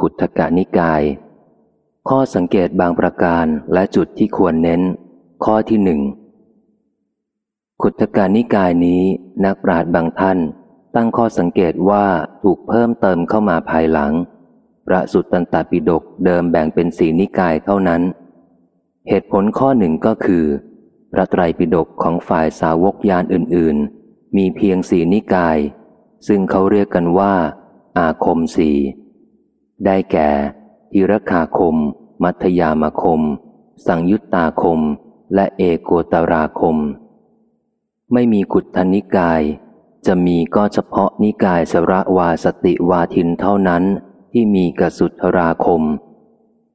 ขุทกานิกาย ข้อสังเกตบางประการและจุดที่ควรเน้น ข้อที่หนึ่งขุทกานิกายนี้นักปราชญ์บางท่าน ตั้งข้อสังเกตว่าถูกเพิ่มเติมเข้ามาภายหลัง พระสุตตันตปิฎกเดิมแบ่งเป็นสีนิกายเท่านั้น เหตุผลข้อหนึ่งก็คือ พระไตรปิฎกของฝ่ายสาวกยานอื่น ๆ มีเพียงสีนิกาย ซึ่งเขาเรียกกันว่า อาคมสี ได้แก่ทิรคาคม มัธยามคม สังยุตตาคม และเอโกตราคม ไม่มีกุฏนิกาย จะมีก็เฉพาะนิกายสระวาสติวาทินเท่านั้นที่มีกสุทราคม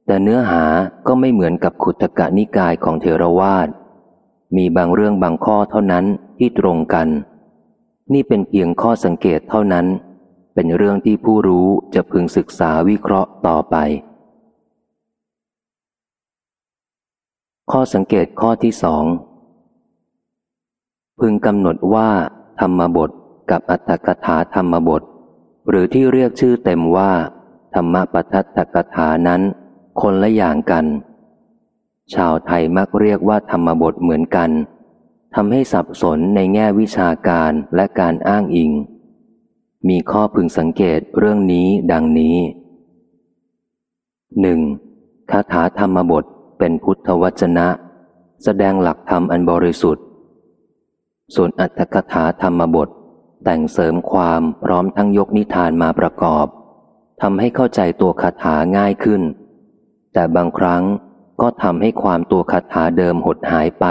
แต่เนื้อหาก็ไม่เหมือนกับขุทกะนิกายของเทรวาสมีบางเรื่องบางข้อเท่านั้นที่ตรงกัน นี่เป็นเพียงข้อสังเกตเท่านั้น เป็นเรื่องที่ผู้รู้จะพึงศึกษาวิเคราะห์ต่อไป ข้อสังเกตข้อที่สองพึงกำหนดว่า ธรรมบทกับอัตถกถาธรรมบท หรือที่เรียกชื่อเต็มว่า ธรรมปทัตถกถานั้น คนละอย่างกัน ชาวไทยมักเรียกว่าธรรมบทเหมือนกันทำให้สับสนในแง่วิชาการและการอ้างอิง มีข้อพึงสังเกตเรื่องนี้ดังนี้หนึ่งคาถาธรรมบทเป็นพุทธวจนะ แสดงหลักธรรมอันบริสุทธิ์ ส่วนอัตถกถาธรรมบท แต่งเสริมความพร้อมทั้งยกนิทานมาประกอบทำให้เข้าใจตัวคาถาง่ายขึ้น แต่บางครั้งก็ทำให้ความตัวคาถาเดิมหดหายไป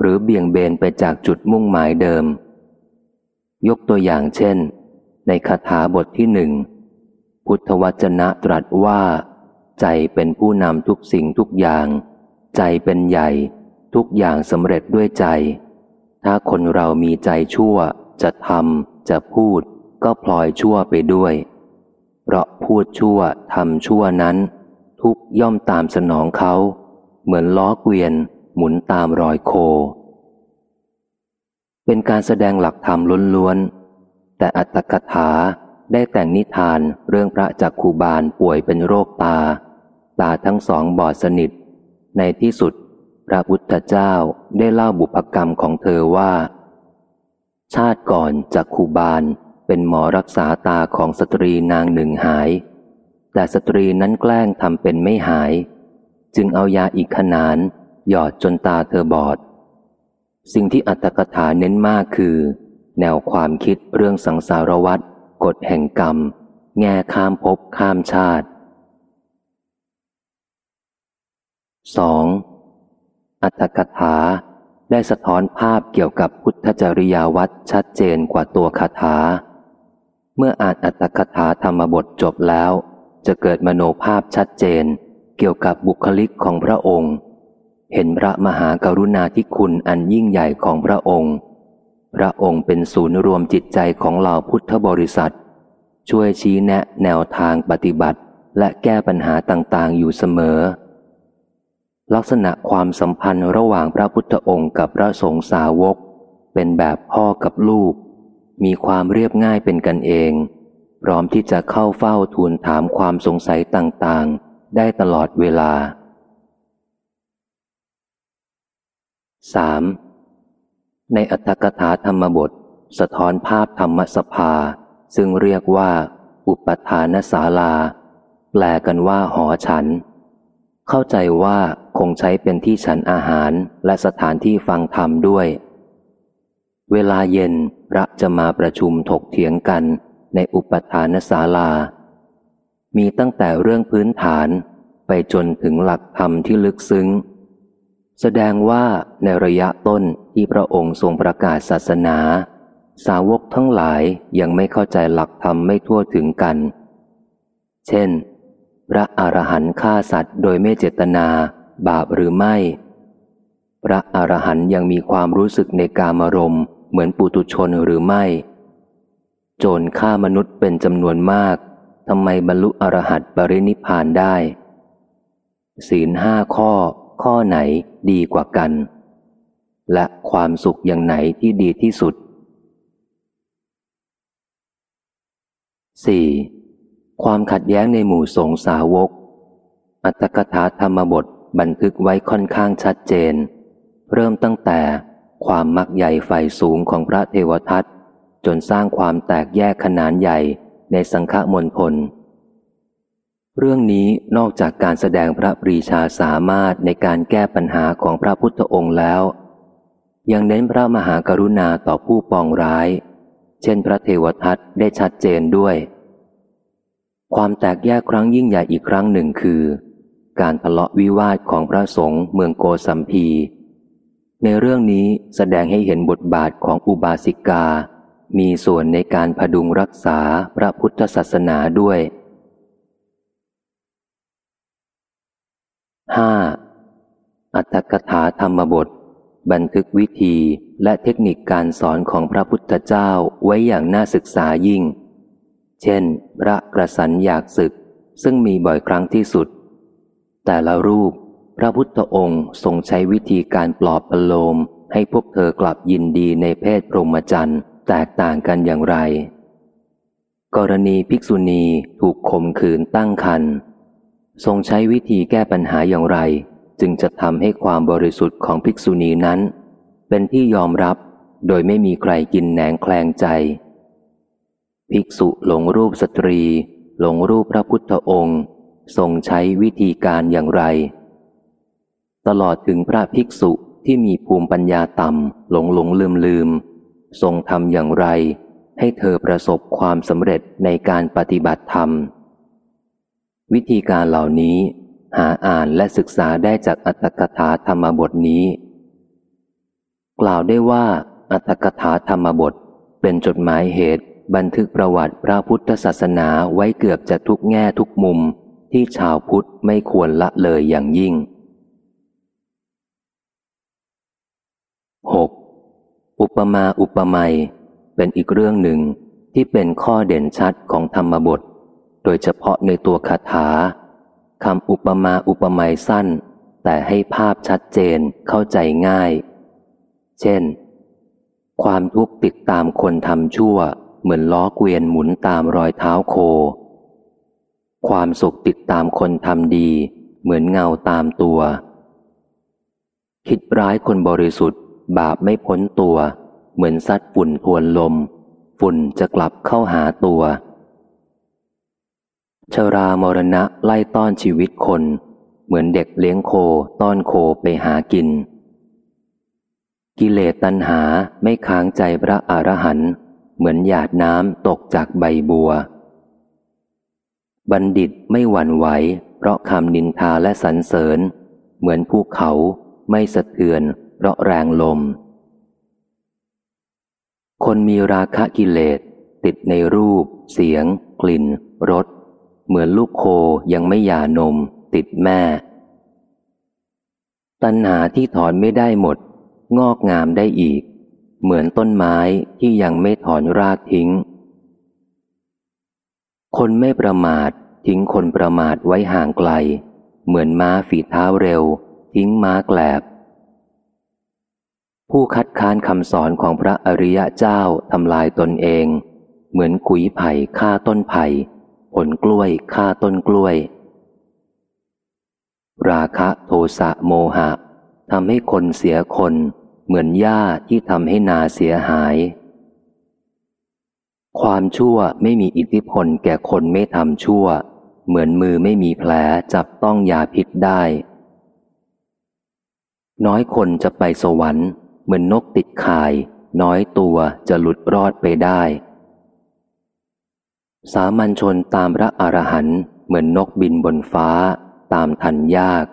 หรือเบี่ยงเบนไปจากจุดมุ่งหมายเดิม ยกตัวอย่างเช่น ในคาถาบทที่หนึ่ง พุทธวจนะตรัสว่า ใจเป็นผู้นำทุกสิ่งทุกอย่าง ใจเป็นใหญ่ ทุกอย่างสำเร็จด้วยใจ ถ้าคนเรามีใจชั่ว จะทำจะพูด ก็พลอยชั่วไปด้วย เพราะพูดชั่วทำชั่วนั้น ทุกย่อมตามสนองเขา เหมือนล้อเกวียน หมุนตามรอยโค เป็นการแสดงหลักธรรมล้วน แต่อัตถกถาได้แต่งนิทานเรื่องพระจักคูบาลป่วยเป็นโรคตา ตาทั้งสองบอดสนิท ในที่สุด พระพุทธเจ้าได้เล่าบุพกรรมของเธอว่า ชาติก่อนจักขุบาลเป็นหมอรักษาตาของสตรีนางหนึ่งหาย แต่สตรีนั้นแกล้งทำเป็นไม่หาย จึงเอายาอีกขนาน หยอดจนตาเธอบอด สิ่งที่อรรถกถาเน้นมากคือ แนวความคิดเรื่องสังสารวัฏกฎแห่งกรรม แง่ข้ามภพข้ามชาติ 2. อัตถกถา ได้สะท้อนภาพเกี่ยวกับพุทธจริยาวัดชัดเจนกว่าตัวคาถา เมื่ออ่านอัตถกถาธรรมบทจบแล้ว จะเกิดมโนภาพชัดเจน เกี่ยวกับบุคลิกของพระองค์ เห็นพระมหากรุณาธิคุณอันยิ่งใหญ่ของพระองค์ พระองค์เป็นศูนย์รวมจิตใจของเหล่าพุทธบริษัท ช่วยชี้แนะแนวทางปฏิบัติและแก้ปัญหาต่างๆ อยู่เสมอ ลักษณะความสัมพันธ์ระหว่างพระพุทธองค์กับพระสงฆ์สาวก เป็นแบบพ่อกับลูก มีความเรียบง่ายเป็นกันเอง พร้อมที่จะเข้าเฝ้าทูลถามความสงสัยต่างๆ ได้ตลอดเวลา 3. ในอัตถกถาธรรมบท สะท้อนภาพธรรมสภา ซึ่งเรียกว่า อุปทานศาลา แปลกันว่าหอฉัน เข้าใจว่าคงใช้เป็นที่ฉันอาหารและสถานที่ฟังธรรมด้วย เวลาเย็นพระจะมาประชุมถกเถียงกันในอุปทานศาลา มีตั้งแต่เรื่องพื้นฐานไปจนถึงหลักธรรมที่ลึกซึ้ง แสดงว่าในระยะต้น ที่พระองค์ทรงประกาศศาสนา สาวกทั้งหลายยังไม่เข้าใจหลักธรรมไม่ทั่วถึงกัน เช่น พระอรหันต์ฆ่าสัตว์โดยไม่เจตนา บาปหรือไม่ พระอรหันต์ยังมีความรู้สึกในกามารมณ์เหมือนปุตุชนหรือไม่ โจรฆ่ามนุษย์เป็นจำนวนมากทำไมบรรลุอรหัตปรินิพานได้ ศีลห้าข้อ ข้อไหนดีกว่ากัน และความสุขอย่างไหนที่ดีที่สุด 4. ความขัดแย้งในหมู่สงสาวก อัตถกถาธรรมบทบันทึกไว้ค่อนข้างชัดเจน เริ่มตั้งแต่ความมักใหญ่ไฟสูงของพระเทวทัตจนสร้างความแตกแยกขนาดใหญ่ในสังฆมณฑลเรื่องนี้นอกจากการแสดงพระปรีชาสามารถในการแก้ปัญหาของพระพุทธองค์แล้ว ยังเน้นพระมหากรุณาต่อผู้ปองร้าย เช่นพระเทวทัตได้ชัดเจนด้วย ความแตกแยกครั้งยิ่งใหญ่อีกครั้งหนึ่งคือ การทะเลาะวิวาทของพระสงฆ์เมืองโกสัมพี ในเรื่องนี้แสดงให้เห็นบทบาทของอุบาสิกา มีส่วนในการพดุงรักษาพระพุทธศาสนาด้วย 5. อัตถกถาธรรมบท บันทึกวิธีและเทคนิคการสอนของพระพุทธเจ้าไว้อย่างน่าศึกษายิ่ง เช่น พระกระสันอยากศึก ซึ่งมีบ่อยครั้งที่สุด แต่ละรูป พระพุทธองค์ทรงใช้วิธีการปลอบประโลม ให้พวกเธอกลับยินดีในเพศพรหมจรรย์แตกต่างกันอย่างไร กรณีภิกษุณีถูกข่มขืนตั้งคันทรงใช้วิธีแก้ปัญหาอย่างไร จึงจะทำให้ความบริสุทธิ์ของภิกษุณีนั้น เป็นที่ยอมรับโดยไม่มีใครกินแหนงแคลงใจ ภิกษุหลงรูปสตรี หลงรูปพระพุทธองค์ ทรงใช้วิธีการอย่างไร ตลอดถึงพระภิกษุที่มีภูมิปัญญาต่ำหลงหลงลืมลืมทรงทำอย่างไร ให้เธอประสบความสำเร็จในการปฏิบัติธรรม วิธีการเหล่านี้ หาอ่านและศึกษาได้จากอัตถกถาธรรมบทนี้ กล่าวได้ว่าอัตถกถาธรรมบท เป็นจดหมายเหตุบันทึกประวัติพระพุทธศาสนาไว้เกือบจะทุกแง่ทุกมุมที่ชาวพุทธไม่ควรละเลยอย่างยิ่ง 6. อุปมาอุปไมยเป็นอีกเรื่องหนึ่งที่เป็นข้อเด่นชัดของธรรมบท โดยเฉพาะในตัวคาถา คำอุปมาอุปไมยสั้น แต่ให้ภาพชัดเจนเข้าใจง่าย เช่น ความทุกข์ติดตามคนทำชั่ว เหมือนล้อเกวียนหมุนตามรอยเท้าโค ความสุขติดตามคนทำดี เหมือนเงาตามตัว คิดร้ายคนบริสุทธิ์ บาปไม่พ้นตัว เหมือนซัดฝุ่นทวนลม ฝุ่นจะกลับเข้าหาตัว ชรามรณะไล่ต้อนชีวิตคน เหมือนเด็กเลี้ยงโคต้อนโคไปหากิน กิเลสตัณหาไม่ค้างใจพระอรหันต์เหมือนหยาดน้ำตกจากใบบัว บัณฑิตไม่หวั่นไหวเพราะคำนินทาและสรรเสริญ เหมือนภูเขาไม่สะเทือนเพราะแรงลม คนมีราคะกิเลสติดในรูป เสียง กลิ่นรส เหมือนลูกโคยังไม่หย่านม ติดแม่ ตัณหาที่ถอนไม่ได้หมด งอกงามได้อีก เหมือนต้นไม้ที่ยังไม่ถอนรากทิ้ง คนไม่ประมาททิ้งคนประมาทไว้ห่างไกล เหมือนม้าฝีเท้าเร็ว ทิ้งม้าแกลบ ผู้คัดค้านคำสอนของพระอริยะเจ้าทำลายตนเอง เหมือนขุยไผ่ฆ่าต้นไผ่ ผลกล้วยฆ่าต้นกล้วย ราคะโทสะโมหะทำให้คนเสียคน เหมือนหญ้าที่ทำให้นาเสียหาย ความชั่วไม่มีอิทธิพลแก่คนไม่ทำชั่ว เหมือนมือไม่มีแผลจับต้องยาพิษได้ น้อยคนจะไปสวรรค์ เหมือนนกติดข่าย น้อยตัวจะหลุดรอดไปได้ สามัญชนตามพระอรหันต์เหมือนนกบินบนฟ้า ตามทันยาก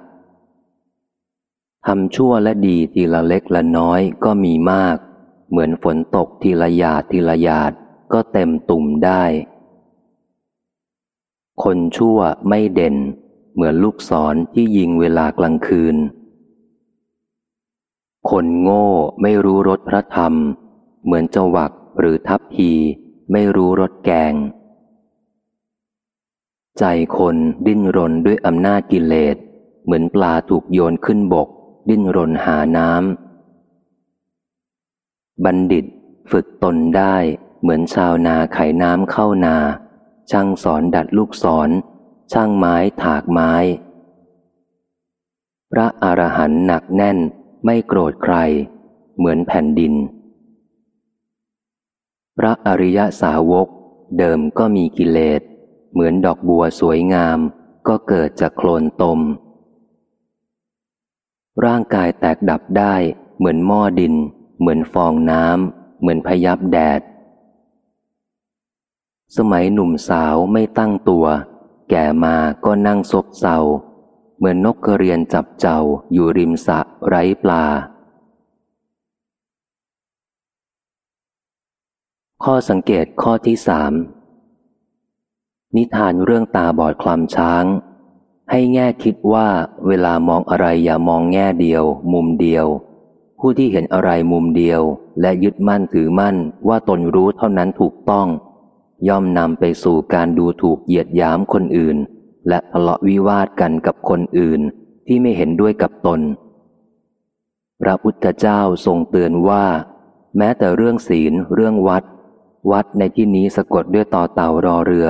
ทำชั่วและดีทีละเล็กละน้อยก็มีมาก เหมือนฝนตกทีละหยาดทีละหยาดก็เต็มตุ่มได้ คนชั่วไม่เด่น เหมือนลูกศรที่ยิงเวลากลางคืน คนโง่ไม่รู้รสพระธรรม เหมือนจวักหรือทัพพีไม่รู้รสแกง ใจคนดิ้นรนด้วยอำนาจกิเลส เหมือนปลาถูกโยนขึ้นบก ดิ้นรนหาน้ำ บัณฑิตฝึกตนได้เหมือนชาวนาไขน้ำเข้านา ช่างสอนดัดลูกศร ช่างไม้ถากไม้ พระอรหันต์หนักแน่นไม่โกรธใคร เหมือนแผ่นดิน พระอริยสาวกเดิมก็มีกิเลส เหมือนดอกบัวสวยงามก็เกิดจากโคลนตม ร่างกายแตกดับได้ เหมือนหม้อดิน เหมือนฟองน้ำเหมือนพยับแดด สมัยหนุ่มสาวไม่ตั้งตัว แก่มาก็นั่งซบเซาเหมือนนกกระเรียนจับเจ้าอยู่ริมสะไร้ปลา ข้อสังเกตข้อที่สาม นิทานเรื่องตาบอดคลำช้าง ให้แง่คิดว่าเวลามองอะไรอย่ามองแง่เดียว มุมเดียว ผู้ที่เห็นอะไรมุมเดียว และยึดมั่นถือมั่นว่าตนรู้เท่านั้นถูกต้อง ย่อมนำไปสู่การดูถูกเหยียดยามคนอื่น และทะเลาะวิวาทกันกับคนอื่น ที่ไม่เห็นด้วยกับตน พระพุทธเจ้าทรงเตือนว่า แม้แต่เรื่องศีลเรื่องวัด วัดในที่นี้สะกดด้วยต่อเต่ารอเรือ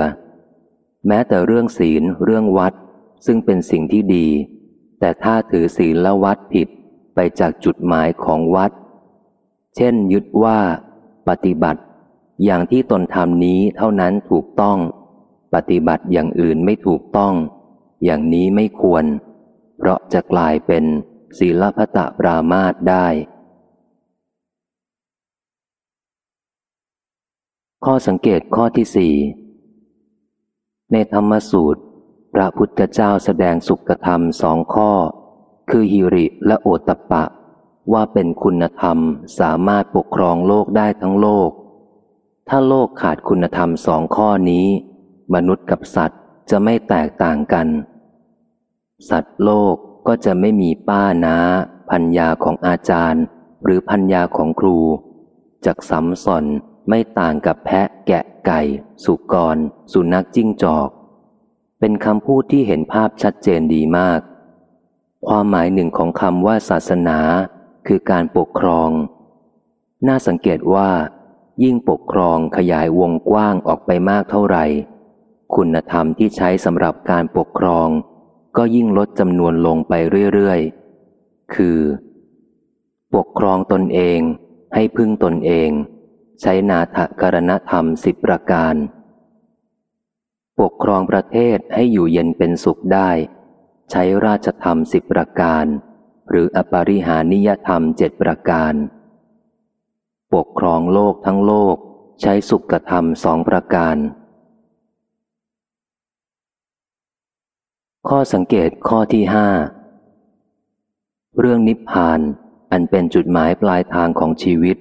แม้แต่เรื่องศีลเรื่องวัด ซึ่งเป็นสิ่งที่ดี แต่ถ้าถือศีลและวัดผิดไปจากจุดหมายของวัด เช่น ยึดว่า ปฏิบัติ อย่างที่ตนทำนี้เท่านั้นถูกต้อง ปฏิบัติอย่างอื่นไม่ถูกต้อง อย่างนี้ไม่ควร เพราะจะกลายเป็นศีลพตะปรามาตได้ ข้อสังเกตข้อที่สี่ ในธรรมสูตร พระพุทธเจ้าแสดงสุขธรรมสองข้อ คือฮิริและโอตปะ ว่าเป็นคุณธรรมสามารถปกครองโลกได้ทั้งโลก ถ้าโลกขาดคุณธรรมสองข้อนี้ มนุษย์กับสัตว์จะไม่แตกต่างกัน สัตว์โลกก็จะไม่มีป้านาพัญญาของอาจารย์ หรือพัญญาของครูจากสัมสอนไม่ต่างกับแพะแกะ ไก่ สุกร สุนัขจิ้งจอก เป็นคำพูดที่เห็นภาพชัดเจนดีมาก ความหมายหนึ่งของคำว่าศาสนา คือการปกครอง น่าสังเกตว่า ยิ่งปกครองขยายวงกว้างออกไปมากเท่าไหร่ คุณธรรมที่ใช้สำหรับการปกครอง ก็ยิ่งลดจำนวนลงไปเรื่อยๆ คือ ปกครองตนเอง ให้พึ่งตนเอง ใช้นาถกรณธรรมสิบประการ ปกครองประเทศให้อยู่เย็นเป็นสุขได้ ใช้ราชธรรมสิบประการ หรืออปริหานิยธรรมเจ็ดประการ ปกครองโลกทั้งโลก ใช้สุขธรรมสองประการ ข้อสังเกตข้อที่ห้าเรื่องนิพพานอันเป็นจุดหมายปลายทางของชีวิต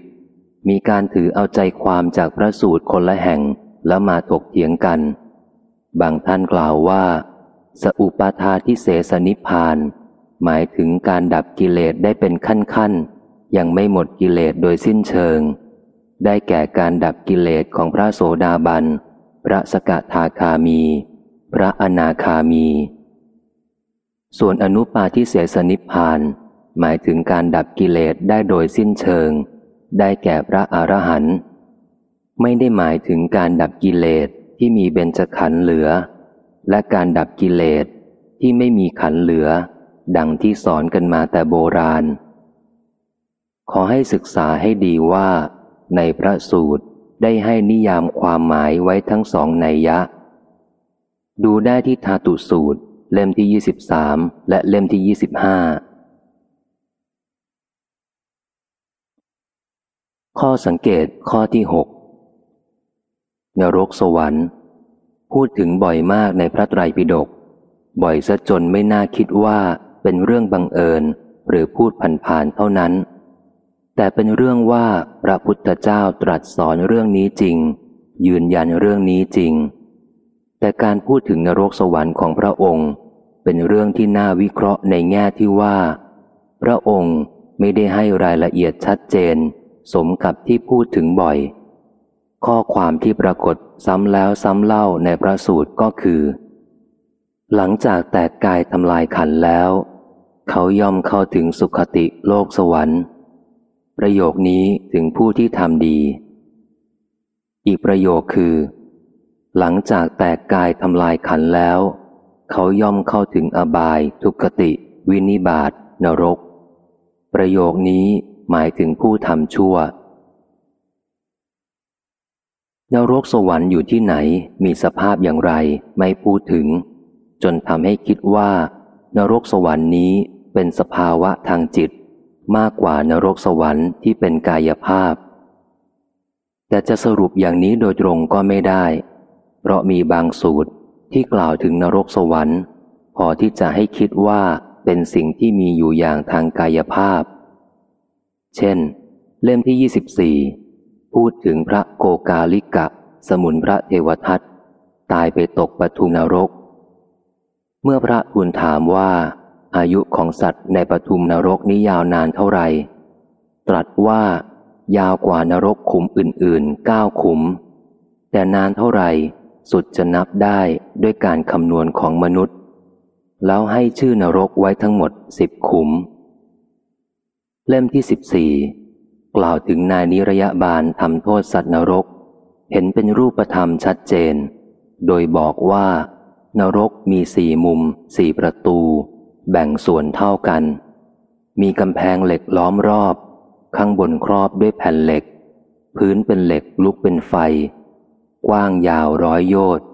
มีการถือเอาใจความจากพระสูตรคนละแห่งแล้วมาถกเถียงกัน บางท่านกล่าวว่า สอุปาทาทิเสสนิพาน หมายถึงการดับกิเลสได้เป็นขั้นขั้นยังไม่หมดกิเลสโดยสิ้นเชิง ได้แก่การดับกิเลสของพระโสดาบัน พระสกทาคามี พระอนาคามี ส่วนอนุปาทิเสสนิพาน หมายถึงการดับกิเลสได้โดยสิ้นเชิง ได้แก่พระอรหันต์ไม่ได้หมายถึงการดับกิเลสที่มีเบญจขันธ์เหลือ และการดับกิเลสที่ไม่มีขันธ์เหลือ ดังที่สอนกันมาแต่โบราณ ขอให้ศึกษาให้ดีว่า ในพระสูตรได้ให้นิยามความหมายไว้ทั้งสองในยะ ดูได้ที่ทาตุสูตร เล่มที่ 23 และเล่มที่ 25 ข้อสังเกตข้อที่หกนรกสวรรค์ พูดถึงบ่อยมากในพระไตรปิฎกบ่อยซะจนไม่น่าคิดว่าเป็นเรื่องบังเอิญหรือพูดผ่านๆเท่านั้น แต่เป็นเรื่องว่าพระพุทธเจ้าตรัสสอนเรื่องนี้จริง ยืนยันเรื่องนี้จริง แต่การพูดถึงนรกสวรรค์ของพระองค์ เป็นเรื่องที่น่าวิเคราะห์ในแง่ที่ว่า พระองค์ไม่ได้ให้รายละเอียดชัดเจน สมกับที่พูดถึงบ่อย ข้อความที่ปรากฏซ้ำแล้วซ้ำเล่าในพระสูตรก็คือ หลังจากแตกกายทำลายขันแล้ว เขาย่อมเข้าถึงสุขติโลกสวรรค์ ประโยคนี้ถึงผู้ที่ทำดี อีกประโยคคือ หลังจากแตกกายทำลายขันแล้ว เขาย่อมเข้าถึงอบาย ทุกติ วินิบาตนรก ประโยคนี้ หมายถึงผู้ทำชั่วนรกสวรรค์อยู่ที่ไหนมีสภาพอย่างไรไม่พูดถึง จนทำให้คิดว่า นรกสวรรค์นี้เป็นสภาวะทางจิต มากกว่านรกสวรรค์ที่เป็นกายภาพ แต่จะสรุปอย่างนี้โดยตรงก็ไม่ได้ เพราะมีบางสูตรที่กล่าวถึงนรกสวรรค์ พอที่จะให้คิดว่าเป็นสิ่งที่มีอยู่อย่างทางกายภาพ เช่น เล่มที่ 24 พูดถึงพระโกกาลิกะ สมุนพระเทวทัตตายไปตกปทุมนรก เมื่อพระทูลถามว่า อายุของสัตว์ในปทุมนรกนี้ยาวนานเท่าไหร่ ตรัสว่ายาวกว่านรกขุมอื่นๆเก้าขุม แต่นานเท่าไหร่สุดจะนับได้ด้วยการคำนวณของมนุษย์ แล้วให้ชื่อนรกไว้ทั้งหมดสิบขุม เล่มที่สิบสี่กล่าวถึงนายนิรยาบาลทำโทษสัตว์นรก เห็นเป็นรูปธรรมชัดเจน โดยบอกว่า นรกมีสี่มุม สี่ประตู แบ่งส่วนเท่ากัน มีกำแพงเหล็กล้อมรอบ ข้างบนครอบด้วยแผ่นเหล็ก พื้นเป็นเหล็กลุกเป็นไฟ กว้างยาวร้อยโยชน์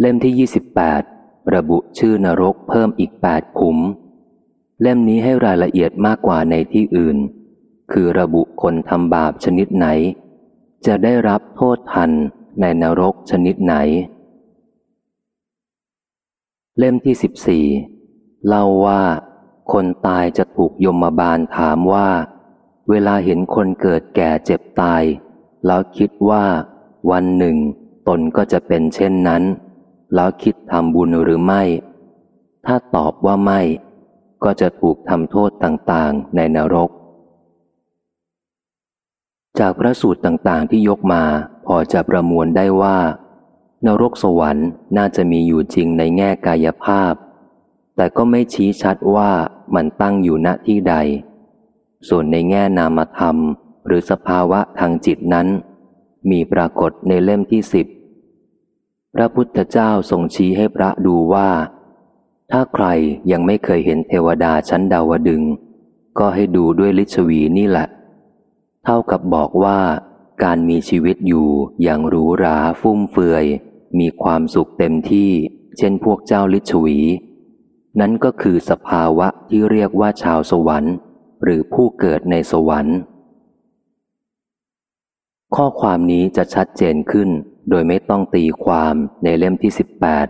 เล่มที่ 28 ระบุชื่อนรกเพิ่มอีกแปดขุม เล่มนี้ให้รายละเอียดมากกว่าในที่อื่น คือระบุคนทำบาปชนิดไหน จะได้รับโทษทันในนรกชนิดไหน เล่มที่สิบสี่เล่าว่า คนตายจะถูกยมบาลถามว่า เวลาเห็นคนเกิดแก่เจ็บตาย แล้วคิดว่า วันหนึ่ง ตนก็จะเป็นเช่นนั้น แล้วคิดทำบุญหรือไม่ ถ้าตอบว่าไม่ ก็จะถูกทำโทษต่างๆ ในนรก จากพระสูตรต่างๆที่ยกมาพอจะประมวลได้ว่า นรกสวรรค์น่าจะมีอยู่จริงในแง่กายภาพ แต่ก็ไม่ชี้ชัดว่ามันตั้งอยู่ณที่ใด ส่วนในแง่นามธรรม หรือสภาวะทางจิตนั้น มีปรากฏในเล่มที่สิบพระพุทธเจ้าทรงชี้ให้พระดูว่า ถ้าใครยังไม่เคยเห็นเทวดาชั้นดาวดึง ก็ให้ดูด้วยลิชวีนี่แหละ เท่ากับบอกว่า การมีชีวิตอยู่อย่างหรูหราฟุ่มเฟือย มีความสุขเต็มที่ เช่นพวกเจ้าลิชวี นั้นก็คือสภาวะที่เรียกว่าชาวสวรรค์ หรือผู้เกิดในสวรรค์ ข้อความนี้จะชัดเจนขึ้นโดยไม่ต้องตีความในเล่มที่สิบแปด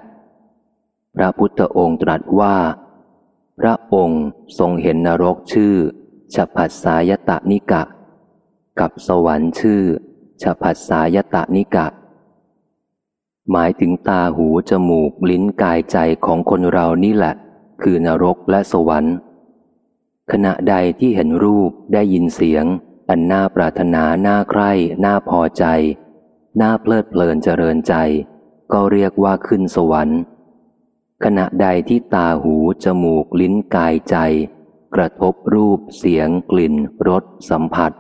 พระพุทธองค์ตรัสว่า พระองค์ทรงเห็นนรกชื่อฉพัสสายตะนิกะ กับสวรรค์ชื่อฉพัสสายตะนิกะ หมายถึงตาหูจมูกลิ้นกายใจของคนเรานี่แหละ คือนรกและสวรรค์ ขณะใดที่เห็นรูปได้ยินเสียง อันน่าปรารถนาน่าใคร่น่าพอใจ น่าเพลิดเพลินเจริญใจ ก็เรียกว่าขึ้นสวรรค์ ขณะใดที่ตาหู จมูก ลิ้นกายใจ กระทบรูป เสียง กลิ่น รส สัมผัส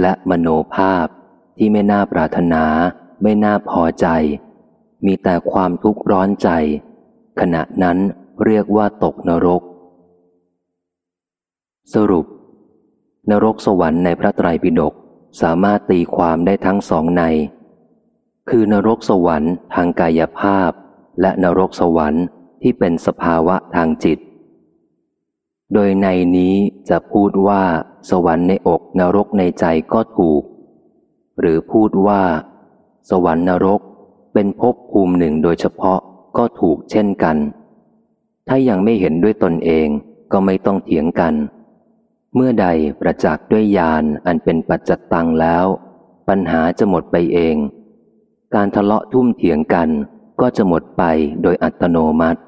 และมโนภาพ ที่ไม่น่าปรารถนา ไม่น่าพอใจ มีแต่ความทุกข์ร้อนใจ ขณะนั้นเรียกว่าตกนรก สรุป นรกสวรรค์ในพระไตรปิฎกสามารถตีความได้ทั้งสองใน คือนรกสวรรค์ทางกายภาพ และนรกสวรรค์ ที่เป็นสภาวะทางจิต โดยในนี้จะพูดว่า สวรรค์ในอกนรกในใจก็ถูก หรือพูดว่า สวรรค์นรกเป็นภพภูมิหนึ่งโดยเฉพาะก็ถูกเช่นกัน ถ้ายังไม่เห็นด้วยตนเองก็ไม่ต้องเถียงกัน เมื่อใดประจักษ์ด้วยญาณอันเป็นปัจจตังแล้ว ปัญหาจะหมดไปเอง การทะเลาะทุ่มเถียงกันก็จะหมดไปโดยอัตโนมัติ